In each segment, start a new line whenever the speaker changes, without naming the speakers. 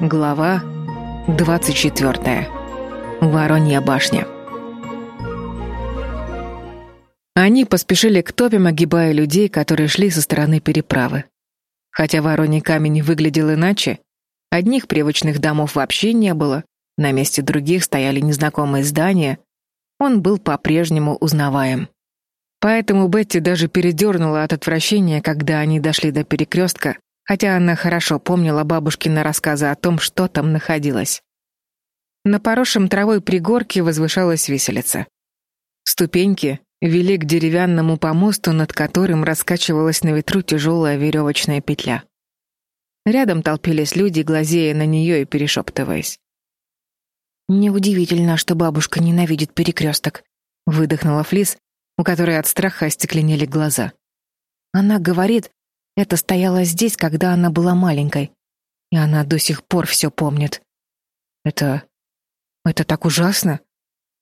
Глава 24. Воронья башня. Они поспешили к топям, огибая людей, которые шли со стороны переправы. Хотя Вороний камень выглядел иначе, одних привычных домов вообще не было, на месте других стояли незнакомые здания, он был по-прежнему узнаваем. Поэтому Бетти даже передернула от отвращения, когда они дошли до перекрестка, хотя она хорошо помнила бабушкины рассказы о том, что там находилось. На поросшем травой пригорке возвышалась виселица. Ступеньки вели к деревянному помосту, над которым раскачивалась на ветру тяжелая веревочная петля. Рядом толпились люди, глазея на нее и перешептываясь.
«Неудивительно, что бабушка ненавидит перекресток», — выдохнула Флис, у которой от страха остекленели глаза. «Она говорит, это стояло здесь, когда она была маленькой, и она до сих пор все помнит. Это... это так ужасно.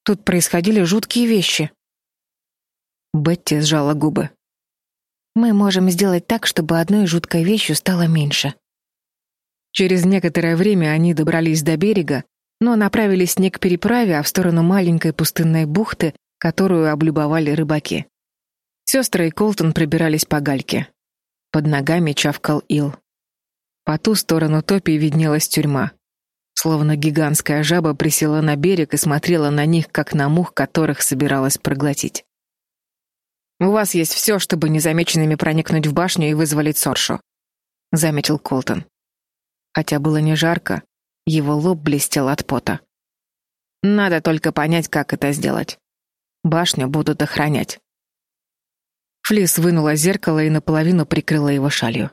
Тут происходили жуткие вещи.
Бетти сжала губы.
Мы можем сделать так, чтобы одной жуткой вещью стало меньше.
Через некоторое время они добрались до берега, но направились не к переправе, а в сторону маленькой пустынной бухты, которую облюбовали рыбаки. Сестры и Колтон пробирались по гальке. Под ногами чавкал ил. По ту сторону топи виднелась тюрьма. Словно гигантская жаба присела на берег и смотрела на них, как на мух, которых собиралась проглотить. «У вас есть все, чтобы незамеченными проникнуть в башню и вызволить Соршу», — заметил Колтон. Хотя было не жарко, его лоб блестел от пота. «Надо только понять, как это сделать. Башню будут охранять. Флис вынула зеркало и наполовину прикрыла его шалью.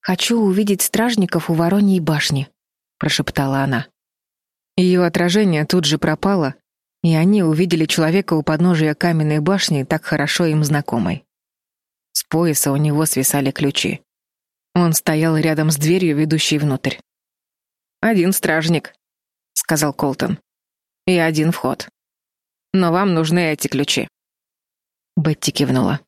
«Хочу увидеть стражников у Вороньей башни», — прошептала она.
Ее отражение тут же пропало, и они увидели человека у подножия каменной башни, так хорошо им знакомой. С пояса у него свисали ключи. Он стоял рядом с дверью, ведущей внутрь. «Один стражник», — сказал Колтон. «И один вход. Но вам нужны эти ключи». Бетти кивнула.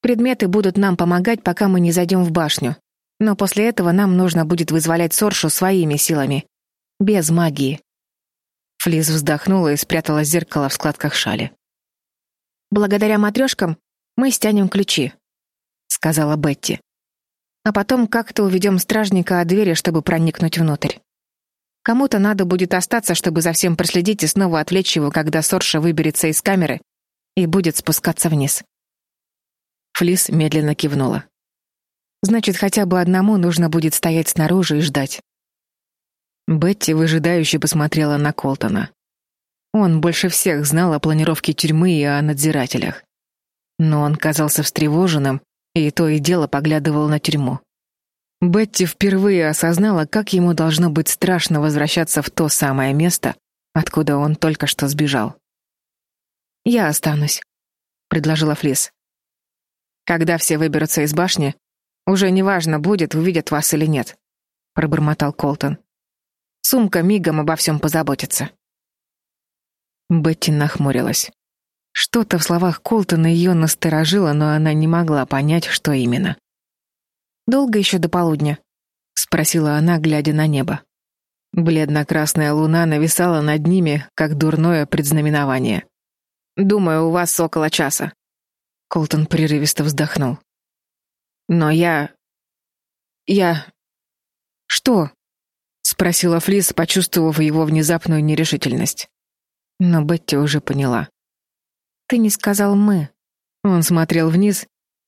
Предметы будут нам помогать, пока мы не зайдем в башню. Но после этого нам нужно будет вызволять Соршу своими силами. Без магии.
Флис вздохнула и спрятала зеркало в складках шали.
«Благодаря матрешкам мы стянем ключи», — сказала Бетти. «А потом как-то уведем стражника от двери, чтобы проникнуть внутрь. Кому-то надо будет остаться, чтобы за всем проследить и снова отвлечь его, когда Сорша выберется из камеры и будет спускаться вниз».
Флис медленно кивнула. Значит, хотя бы одному нужно будет стоять снаружи и ждать. Бетти выжидающе посмотрела на Колтона. Он больше всех знал о планировке тюрьмы и о надзирателях. Но он казался встревоженным и то и дело поглядывал на тюрьму. Бетти впервые осознала, как ему должно быть страшно возвращаться в то самое место, откуда он только что сбежал.
«Я останусь», — предложила Флис.
Когда все выберутся из башни, уже неважно, будет, увидят вас или нет, пробормотал Колтон. Сумка мигом обо всем позаботится. Бетти нахмурилась. Что-то в словах Колтона ее насторожило, но она не могла понять, что именно.
«Долго еще до полудня?» — спросила она, глядя на небо.
Бледно-красная луна нависала над ними, как дурное предзнаменование. «Думаю, у вас около часа», Колтон прерывисто вздохнул. «Но я... я...»
«Что?»
— спросила Флис, почувствовав его внезапную нерешительность. Но Бетти уже поняла.
«Ты не сказал «мы».
Он смотрел вниз,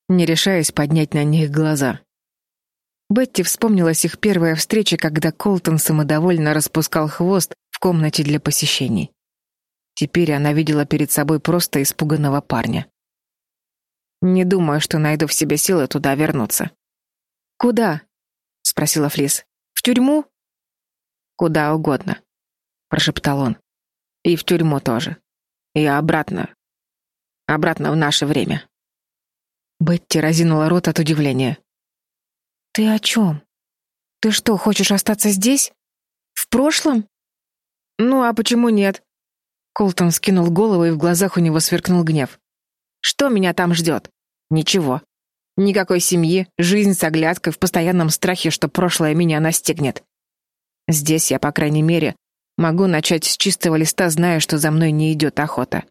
не решаясь поднять на них глаза. Бетти вспомнилась их первая встреча, когда Колтон самодовольно распускал хвост в комнате для посещений. Теперь она видела перед собой просто испуганного парня. Не думаю, что найду в себе силы туда вернуться.
Куда? спросила Флис. В тюрьму?
Куда угодно, прошептал он. И в тюрьму тоже. И обратно. Обратно в наше время. Бетти разинула рот от удивления.
Ты о чем? Ты что, хочешь остаться здесь? В прошлом?
Ну, а почему нет? Колтон скинул голову, и в глазах у него сверкнул гнев. Что меня там ждет? Ничего. Никакой семьи, жизнь с оглядкой в постоянном страхе, что прошлое меня настигнет. Здесь я, по крайней мере, могу начать с чистого листа, зная, что за мной не идет охота.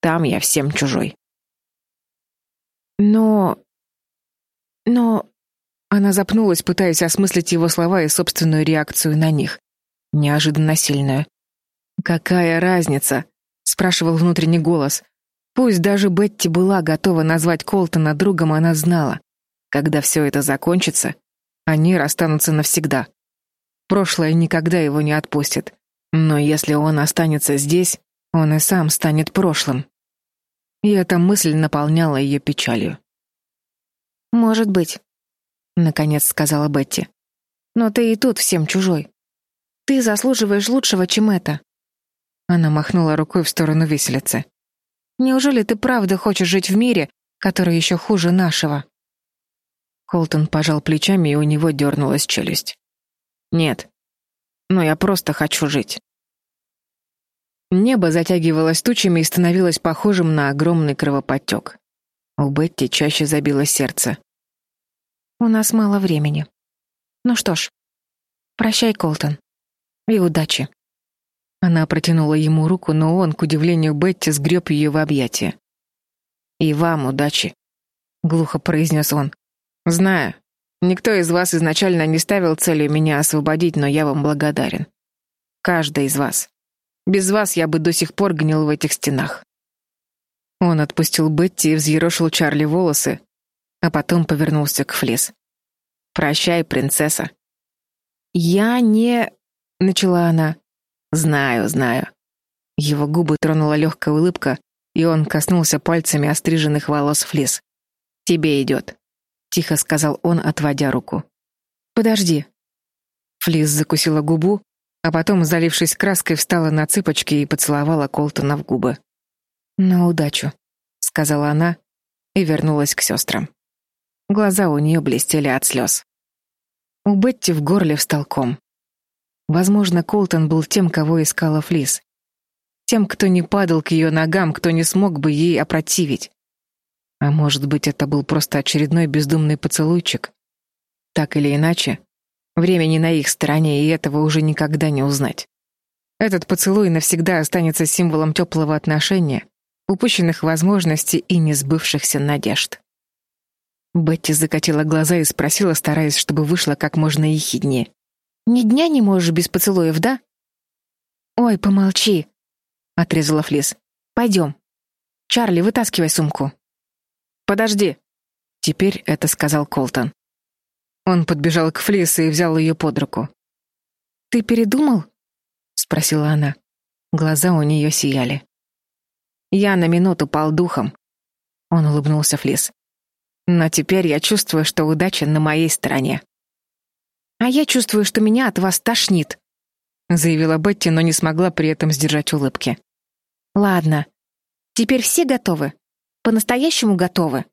Там я всем чужой.
Но... Но... Она запнулась, пытаясь осмыслить его слова и собственную реакцию на них. Неожиданно сильную. «Какая разница?» — спрашивал внутренний голос. Пусть даже Бетти была готова назвать Колтона другом, она знала. Когда все это закончится, они расстанутся навсегда. Прошлое никогда его не отпустит. Но если он останется здесь, он и сам станет прошлым. И эта мысль наполняла ее печалью.
«Может быть», — наконец сказала Бетти. «Но ты и тут всем чужой. Ты заслуживаешь лучшего, чем это».
Она махнула рукой в сторону виселицы.
«Неужели ты правда хочешь жить в мире, который еще хуже нашего?»
Колтон пожал плечами, и у него дернулась челюсть.
«Нет. Но я просто хочу жить».
Небо затягивалось тучами и становилось похожим на огромный кровоподтек. У Бетти чаще забилось сердце.
«У нас мало времени. Ну что ж, прощай, Колтон. И удачи».
Она протянула ему руку, но он, к удивлению Бетти, сгреб ее в объятия.
«И вам удачи», —
глухо произнес он.
«Знаю, никто из вас изначально не ставил целью меня освободить, но я вам благодарен. Каждый из вас. Без вас я бы до сих пор гнил в этих стенах».
Он отпустил Бетти и взъерошил Чарли волосы, а потом повернулся к Флис.
«Прощай, принцесса».
«Я не...» — начала она.
«Знаю, знаю».
Его губы тронула легкая улыбка, и он коснулся пальцами остриженных волос Флис.
«Тебе идет», — тихо сказал он, отводя руку.
«Подожди». Флис закусила губу, а потом, залившись краской, встала на цыпочки и поцеловала Колтона в губы.
«На удачу», — сказала она и вернулась к сестрам. Глаза у нее блестели от слез.
У Бетти в горле встал ком. Возможно, Колтон был тем, кого искала Флис. Тем, кто не падал к ее ногам, кто не смог бы ей опротивить. А может быть, это был просто очередной бездумный поцелуйчик? Так или иначе, время не на их стороне, и этого уже никогда не узнать. Этот поцелуй навсегда останется символом теплого отношения, упущенных возможностей и несбывшихся надежд. Бетти закатила глаза и спросила, стараясь, чтобы вышло как можно ехиднее.
«Ни дня не можешь без поцелуев, да?»
«Ой, помолчи», — отрезала Флис.
«Пойдем. Чарли, вытаскивай сумку».
«Подожди», — теперь это сказал Колтон. Он подбежал к Флис и взял ее под руку.
«Ты передумал?»
— спросила она. Глаза у нее сияли.
Я на минуту пал духом.
Он улыбнулся Флис. Но теперь я чувствую, что удача на моей стороне.
А я чувствую, что меня от вас тошнит,
заявила Бетти, но не смогла при этом сдержать улыбки.
Ладно. Теперь все готовы? По-настоящему готовы?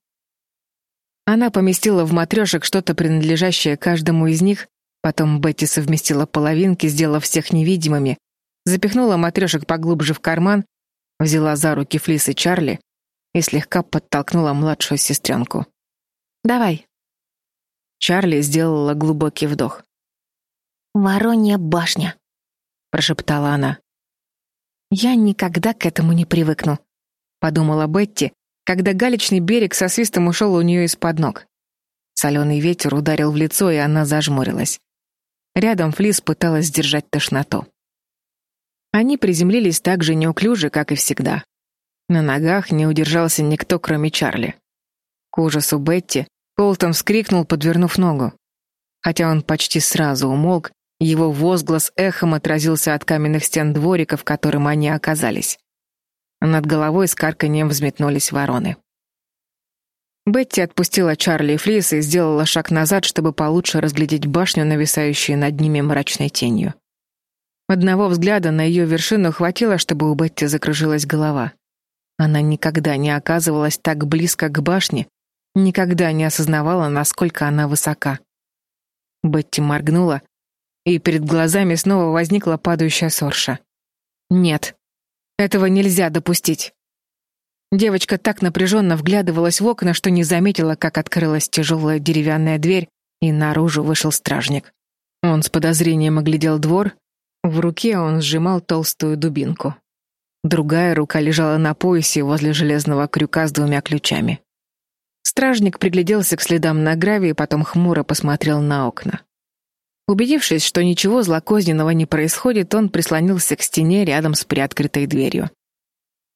Она поместила в матрешек что-то принадлежащее каждому из них, потом Бетти совместила половинки, сделав всех невидимыми, запихнула матрешек поглубже в карман взяла за руки Флис и Чарли и слегка подтолкнула младшую сестренку.
«Давай».
Чарли сделала глубокий вдох.
«Воронья башня», — прошептала она.
«Я никогда к этому не привыкну», — подумала Бетти, когда галечный берег со свистом ушел у нее из-под ног. Соленый ветер ударил в лицо, и она зажмурилась. Рядом Флис пыталась сдержать тошноту. Они приземлились так же неуклюже, как и всегда. На ногах не удержался никто, кроме Чарли. К ужасу Бетти Колтон вскрикнул, подвернув ногу. Хотя он почти сразу умолк, его возглас эхом отразился от каменных стен дворика, в котором они оказались. Над головой с карканьем взметнулись вороны. Бетти отпустила Чарли и Флис и сделала шаг назад, чтобы получше разглядеть башню, нависающую над ними мрачной тенью. Одного взгляда на ее вершину хватило, чтобы у Бетти закружилась голова. Она никогда не оказывалась так близко к башне, никогда не осознавала, насколько она высока. Бетти моргнула, и перед глазами снова возникла падающая сорша. Нет, этого нельзя допустить. Девочка так напряженно вглядывалась в окна, что не заметила, как открылась тяжелая деревянная дверь, и наружу вышел стражник.
Он с подозрением оглядел двор, в руке он сжимал толстую дубинку. Другая рука лежала на поясе возле железного крюка с двумя ключами. Стражник пригляделся к следам на гравии, потом хмуро посмотрел на окна. Убедившись, что ничего злокозненного не происходит, он прислонился к стене рядом с приоткрытой дверью.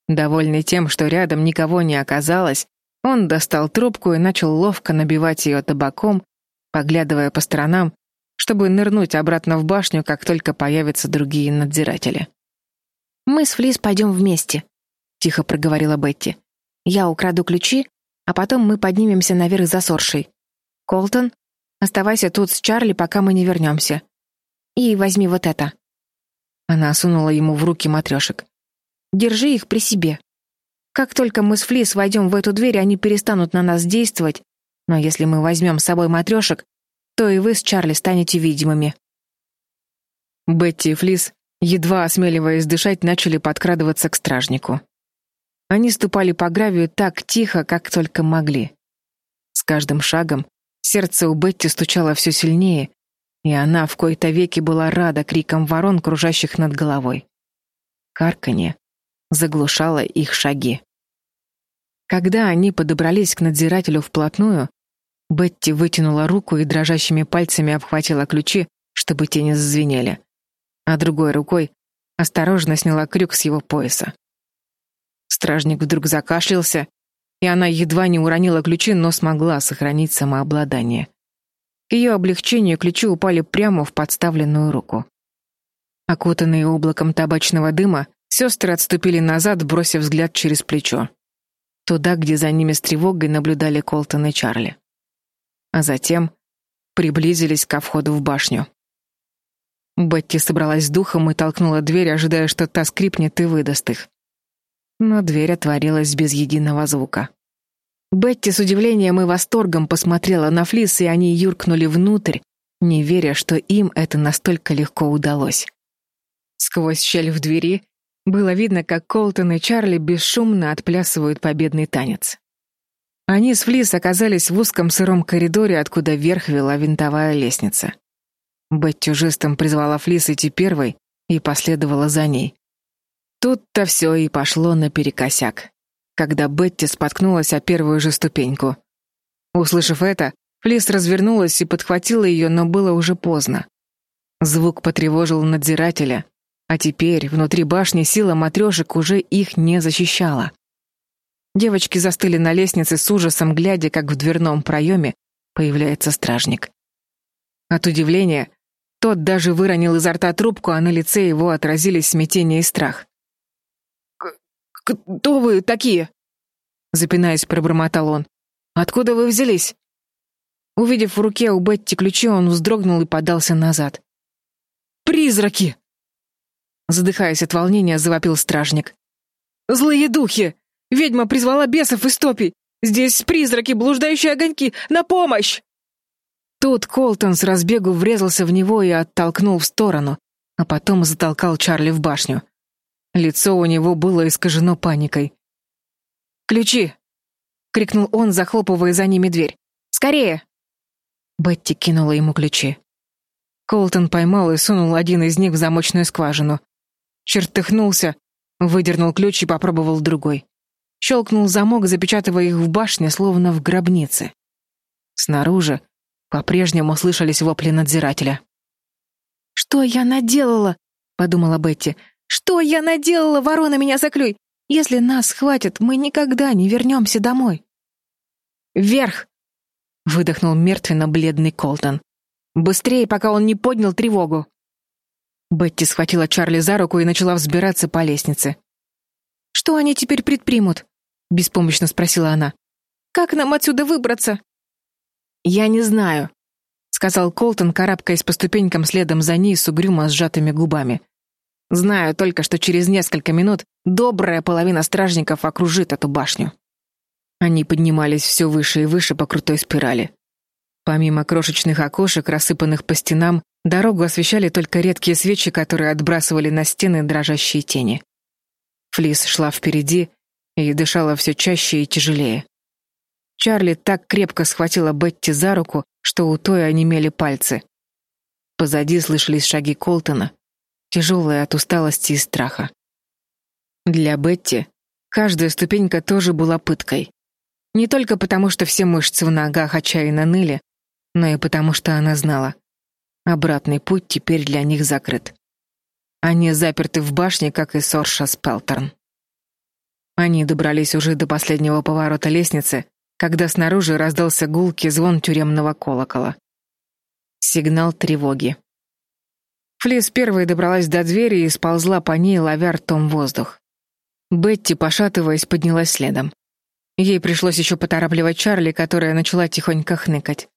Довольный тем, что рядом никого не оказалось, он достал трубку и начал ловко набивать ее табаком, поглядывая по сторонам, чтобы нырнуть обратно в башню, как только появятся другие надзиратели.
«Мы с Флис пойдем вместе», — тихо проговорила Бетти. «Я украду ключи, а потом мы поднимемся наверх за Соршей. Колтон, оставайся тут с Чарли, пока мы не вернемся. И возьми вот это». Она сунула ему в руки матрешек. «Держи их при себе. Как только мы с Флис войдем в эту дверь, они перестанут на нас действовать, но если мы возьмем с собой матрешек, то и вы с Чарли станете видимыми».
Бетти и Флис, едва осмеливаясь дышать, начали подкрадываться к стражнику. Они ступали по гравию так тихо, как только могли. С каждым шагом сердце у Бетти стучало все сильнее, и она в кои-то веки была рада крикам ворон, кружащих над головой. Карканье заглушало их шаги. Когда они подобрались к надзирателю вплотную, Бетти вытянула руку и дрожащими пальцами обхватила ключи, чтобы те не зазвенели, а другой рукой осторожно сняла крюк с его пояса. Стражник вдруг закашлялся, и она едва не уронила ключи, но смогла сохранить самообладание. Ее облегчению ключи упали прямо в подставленную руку. Окутанные облаком табачного дыма, сестры отступили назад, бросив взгляд через плечо. Туда, где за ними с тревогой наблюдали Колтон и Чарли. А затем приблизились ко входу в башню. Бетти собралась с духом и толкнула дверь, ожидая, что та скрипнет и выдаст их но дверь отворилась без единого звука. Бетти с удивлением и восторгом посмотрела на Флис, и они юркнули внутрь, не веря, что им это настолько легко удалось. Сквозь щель в двери было видно, как Колтон и Чарли бесшумно отплясывают победный танец. Они с Флис оказались в узком сыром коридоре, откуда вверх вела винтовая лестница. Бетти жестом призвала Флис идти первой и последовала за ней. Тут-то все и пошло наперекосяк, когда Бетти споткнулась о первую же ступеньку. Услышав это, Флис развернулась и подхватила ее, но было уже поздно. Звук потревожил надзирателя, а теперь внутри башни сила матрешек уже их не защищала. Девочки застыли на лестнице с ужасом, глядя, как в дверном проеме появляется стражник. От удивления тот даже выронил изо рта трубку, а на лице его отразились смятение и страх. «Кто вы такие?» Запинаясь, пробормотал он. «Откуда вы взялись?» Увидев в руке у Бетти ключи, он вздрогнул и подался назад. «Призраки!» Задыхаясь от волнения, завопил стражник. «Злые духи! Ведьма призвала бесов из топи! Здесь призраки, блуждающие огоньки! На помощь!» Тут Колтон с разбегу врезался в него и оттолкнул в сторону, а потом затолкал Чарли в башню. Лицо у него было искажено паникой. «Ключи!» — крикнул он, захлопывая за ними дверь. «Скорее!» Бетти кинула ему ключи. Колтон поймал и сунул один из них в замочную скважину. Чертыхнулся, выдернул ключ и попробовал другой. Щелкнул замок, запечатывая их в башне, словно в гробнице. Снаружи по-прежнему слышались вопли надзирателя. «Что я наделала?» — подумала Бетти. Что я наделала, ворона, меня заклюй! Если нас схватят, мы никогда не вернемся домой. Вверх! Выдохнул мертвенно-бледный Колтон. Быстрее, пока он не поднял тревогу. Бетти схватила Чарли за руку и начала взбираться по лестнице. «Что они теперь предпримут?» — беспомощно спросила она. «Как нам отсюда выбраться?» «Я не знаю», — сказал Колтон, карабкаясь по ступенькам следом за ней с угрюмо сжатыми губами. Знаю только, что через несколько минут добрая половина стражников окружит эту башню. Они поднимались все выше и выше по крутой спирали. Помимо крошечных окошек, рассыпанных по стенам, дорогу освещали только редкие свечи, которые отбрасывали на стены дрожащие тени. Флис шла впереди и дышала все чаще и тяжелее. Чарли так крепко схватила Бетти за руку, что у той онемели пальцы. Позади слышались шаги Колтона, тяжелые от усталости и страха. Для Бетти каждая ступенька тоже была пыткой. Не только потому, что все мышцы в ногах отчаянно ныли, но и потому, что она знала. Обратный путь теперь для них закрыт. Они заперты в башне, как и Сорша Спелтерн. Они добрались уже до последнего поворота лестницы, когда снаружи раздался гулкий звон тюремного колокола. Сигнал тревоги. Флис первой добралась до двери и сползла по ней, ловя ртом воздух. Бетти, пошатываясь, поднялась следом. Ей пришлось еще поторапливать Чарли, которая начала тихонько хныкать.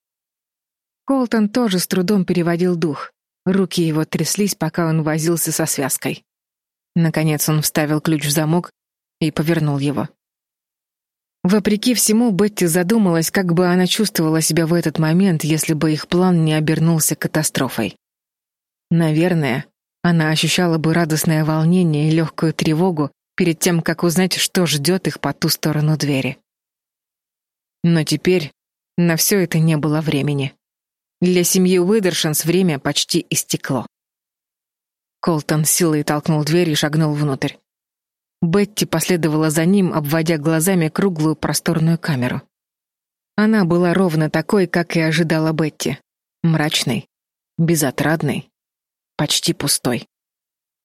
Колтон тоже с трудом переводил дух. Руки его тряслись, пока он возился со связкой. Наконец он вставил ключ в замок и повернул его. Вопреки всему, Бетти задумалась, как бы она чувствовала себя в этот момент, если бы их план не обернулся катастрофой. Наверное, она ощущала бы радостное волнение и легкую тревогу перед тем, как узнать, что ждет их по ту сторону двери. Но теперь на все это не было времени. Для семьи Уидершинс время почти истекло. Колтон силой толкнул дверь и шагнул внутрь. Бетти последовала за ним, обводя глазами круглую просторную камеру. Она была ровно такой, как и ожидала Бетти. Мрачной, безотрадной, почти пустой.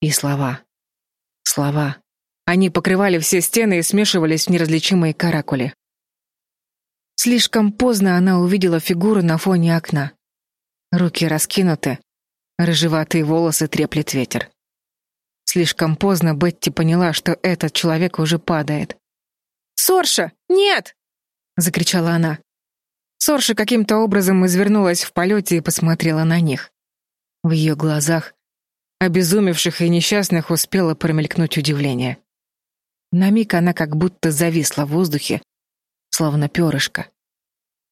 И слова. Слова. Они покрывали все стены и смешивались в неразличимые каракули. Слишком поздно она увидела фигуру на фоне окна. Руки раскинуты, рыжеватые волосы треплет ветер. Слишком поздно Бетти поняла, что этот человек уже падает. «Сорша, нет!» — закричала она. Сорша каким-то образом извернулась в полете и посмотрела на них. В ее глазах, обезумевших и несчастных, успело промелькнуть удивление. На миг она как будто зависла в воздухе, словно перышко.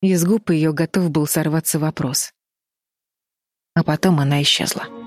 Из губ ее готов был сорваться вопрос. А потом она исчезла.